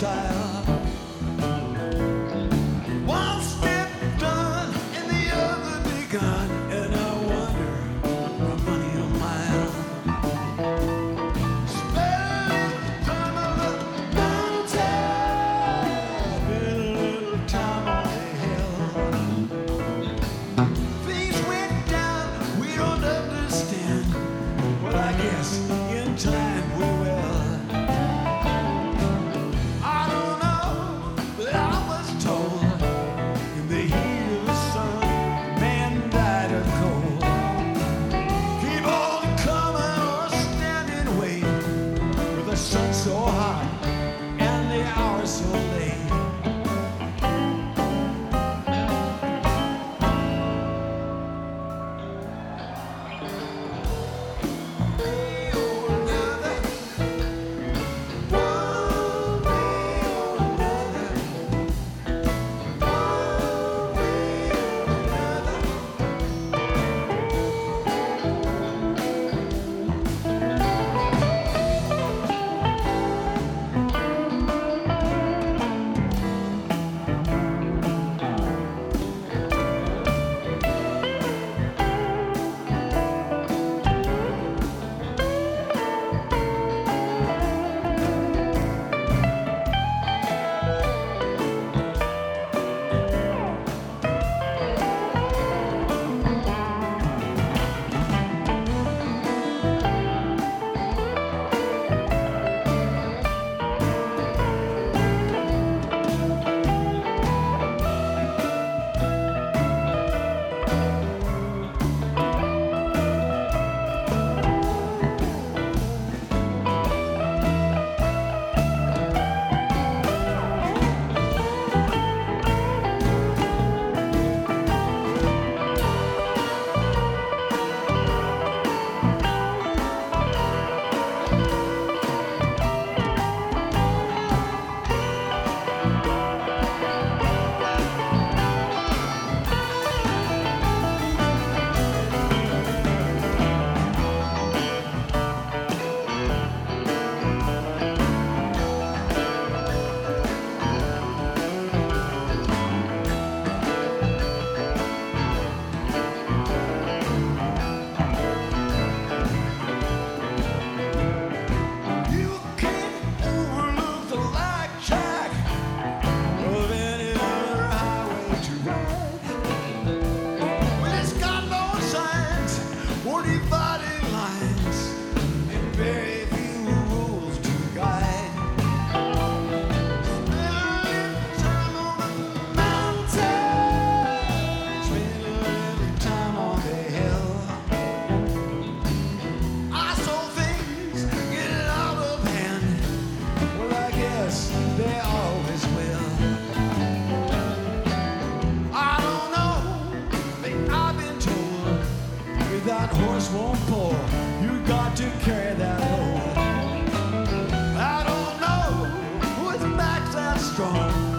style. strong.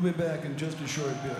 We'll be back in just a short bit.